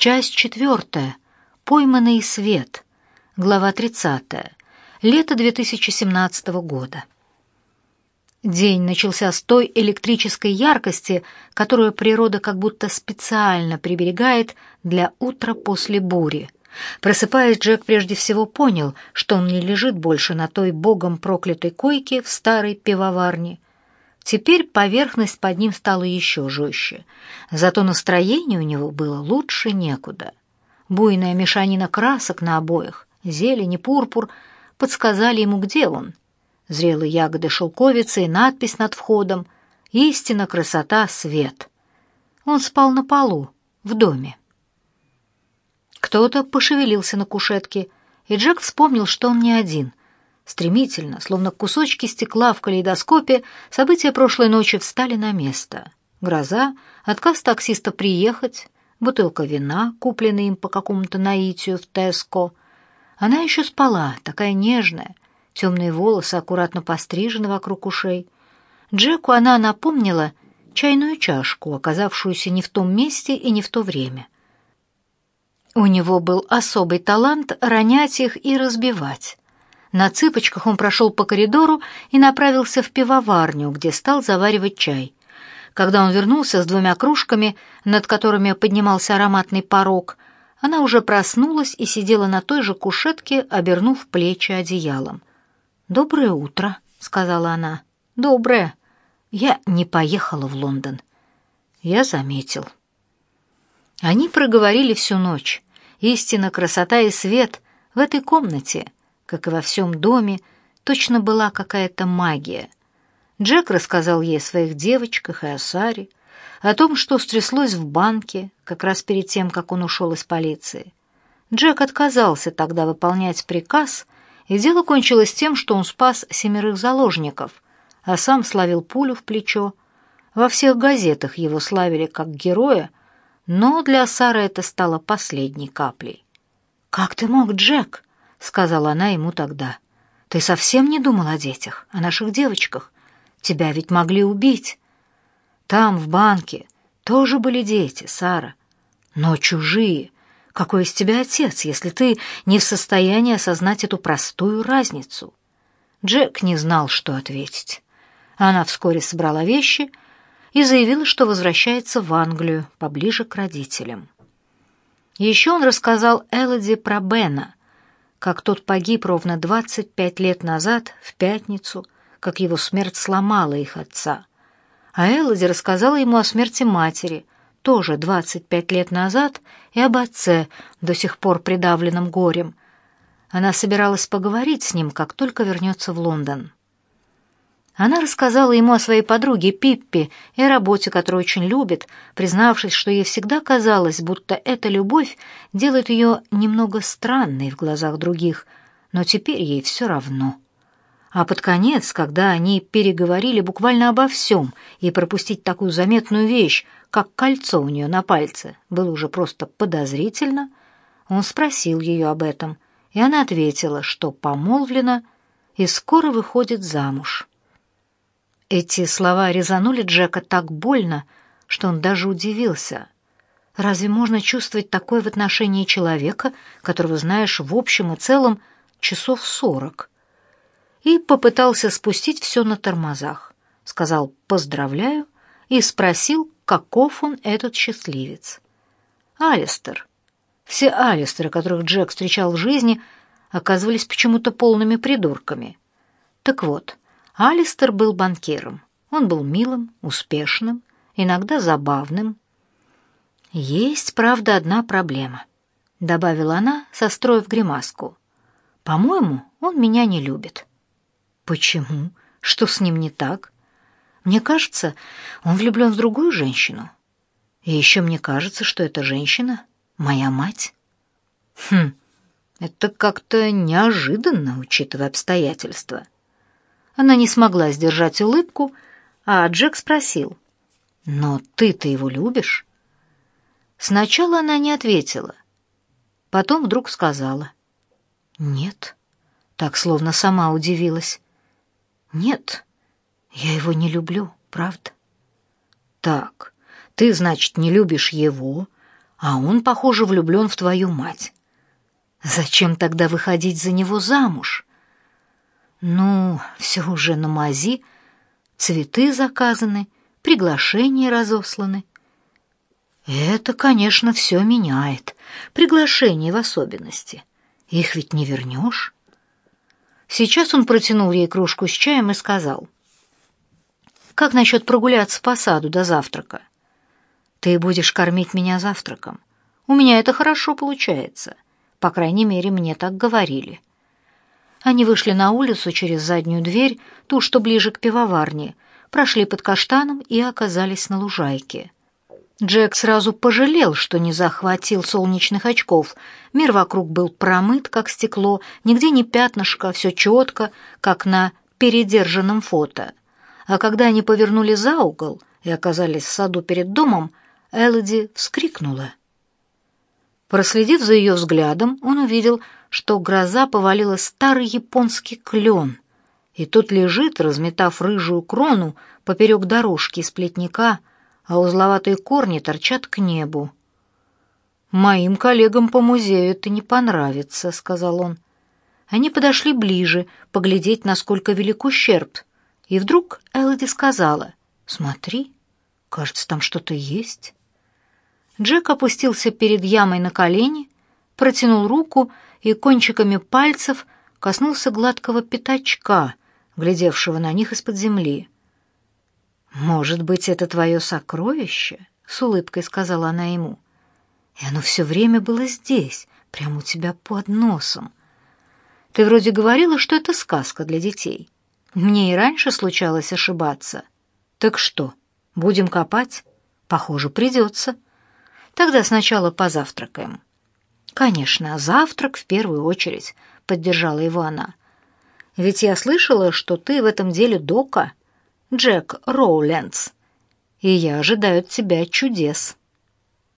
Часть четвертая. Пойманный свет. Глава тридцатая. Лето 2017 года. День начался с той электрической яркости, которую природа как будто специально приберегает для утра после бури. Просыпаясь, Джек прежде всего понял, что он не лежит больше на той богом проклятой койке в старой пивоварне. Теперь поверхность под ним стала еще жестче, зато настроение у него было лучше некуда. Буйная мешанина красок на обоях, зелень и пурпур подсказали ему, где он — зрелые ягоды шелковицы и надпись над входом «Истина, красота, свет». Он спал на полу, в доме. Кто-то пошевелился на кушетке, и Джек вспомнил, что он не один. Стремительно, словно кусочки стекла в калейдоскопе, события прошлой ночи встали на место. Гроза, отказ таксиста приехать, бутылка вина, купленная им по какому-то наитию в Теско. Она еще спала, такая нежная, темные волосы аккуратно пострижены вокруг ушей. Джеку она напомнила чайную чашку, оказавшуюся не в том месте и не в то время. У него был особый талант ронять их и разбивать. На цыпочках он прошел по коридору и направился в пивоварню, где стал заваривать чай. Когда он вернулся с двумя кружками, над которыми поднимался ароматный порог, она уже проснулась и сидела на той же кушетке, обернув плечи одеялом. «Доброе утро», — сказала она. «Доброе. Я не поехала в Лондон». Я заметил. Они проговорили всю ночь. Истина, красота и свет в этой комнате, как и во всем доме, точно была какая-то магия. Джек рассказал ей о своих девочках и о Саре, о том, что стряслось в банке, как раз перед тем, как он ушел из полиции. Джек отказался тогда выполнять приказ — и дело кончилось тем, что он спас семерых заложников, а сам славил пулю в плечо. Во всех газетах его славили как героя, но для Сары это стало последней каплей. «Как ты мог, Джек?» — сказала она ему тогда. «Ты совсем не думал о детях, о наших девочках? Тебя ведь могли убить. Там, в банке, тоже были дети, Сара, но чужие, какой из тебя отец, если ты не в состоянии осознать эту простую разницу? Джек не знал, что ответить. Она вскоре собрала вещи и заявила, что возвращается в Англию, поближе к родителям. Еще он рассказал Элоди про Бена, как тот погиб ровно 25 лет назад, в пятницу, как его смерть сломала их отца. А Элоди рассказала ему о смерти матери, тоже 25 лет назад, и об отце, до сих пор придавленном горем. Она собиралась поговорить с ним, как только вернется в Лондон. Она рассказала ему о своей подруге Пиппи и работе, которую очень любит, признавшись, что ей всегда казалось, будто эта любовь делает ее немного странной в глазах других, но теперь ей все равно. А под конец, когда они переговорили буквально обо всем, и пропустить такую заметную вещь, как кольцо у нее на пальце, было уже просто подозрительно, он спросил ее об этом, и она ответила, что помолвлена и скоро выходит замуж. Эти слова резанули Джека так больно, что он даже удивился. Разве можно чувствовать такое в отношении человека, которого знаешь в общем и целом часов сорок? и попытался спустить все на тормозах. Сказал «поздравляю» и спросил, каков он этот счастливец. Алистер. Все Алистеры, которых Джек встречал в жизни, оказывались почему-то полными придурками. Так вот, Алистер был банкиром. Он был милым, успешным, иногда забавным. «Есть, правда, одна проблема», — добавила она, состроив гримаску. «По-моему, он меня не любит». Почему? Что с ним не так? Мне кажется, он влюблен в другую женщину. И еще мне кажется, что эта женщина — моя мать. Хм, это как-то неожиданно, учитывая обстоятельства. Она не смогла сдержать улыбку, а Джек спросил, «Но ты-то его любишь?» Сначала она не ответила, потом вдруг сказала, «Нет», так словно сама удивилась. Нет, я его не люблю, правда? Так, ты, значит, не любишь его, а он, похоже, влюблен в твою мать. Зачем тогда выходить за него замуж? Ну, все уже на мази, цветы заказаны, приглашения разосланы. Это, конечно, все меняет, приглашения в особенности. Их ведь не вернешь. Сейчас он протянул ей кружку с чаем и сказал, «Как насчет прогуляться по саду до завтрака? Ты будешь кормить меня завтраком. У меня это хорошо получается. По крайней мере, мне так говорили». Они вышли на улицу через заднюю дверь, ту, что ближе к пивоварне, прошли под каштаном и оказались на лужайке. Джек сразу пожалел, что не захватил солнечных очков. Мир вокруг был промыт, как стекло, нигде не пятнышко, все четко, как на передержанном фото. А когда они повернули за угол и оказались в саду перед домом, Элоди вскрикнула. Проследив за ее взглядом, он увидел, что гроза повалила старый японский клен, и тот лежит, разметав рыжую крону поперек дорожки из а узловатые корни торчат к небу. «Моим коллегам по музею это не понравится», — сказал он. Они подошли ближе, поглядеть, насколько велик ущерб. И вдруг Элоди сказала, «Смотри, кажется, там что-то есть». Джек опустился перед ямой на колени, протянул руку и кончиками пальцев коснулся гладкого пятачка, глядевшего на них из-под земли. «Может быть, это твое сокровище?» — с улыбкой сказала она ему. «И оно все время было здесь, прямо у тебя под носом. Ты вроде говорила, что это сказка для детей. Мне и раньше случалось ошибаться. Так что, будем копать? Похоже, придется. Тогда сначала позавтракаем». «Конечно, завтрак в первую очередь», — поддержала его она. «Ведь я слышала, что ты в этом деле дока, Джек Роулендс, и я ожидаю от тебя чудес».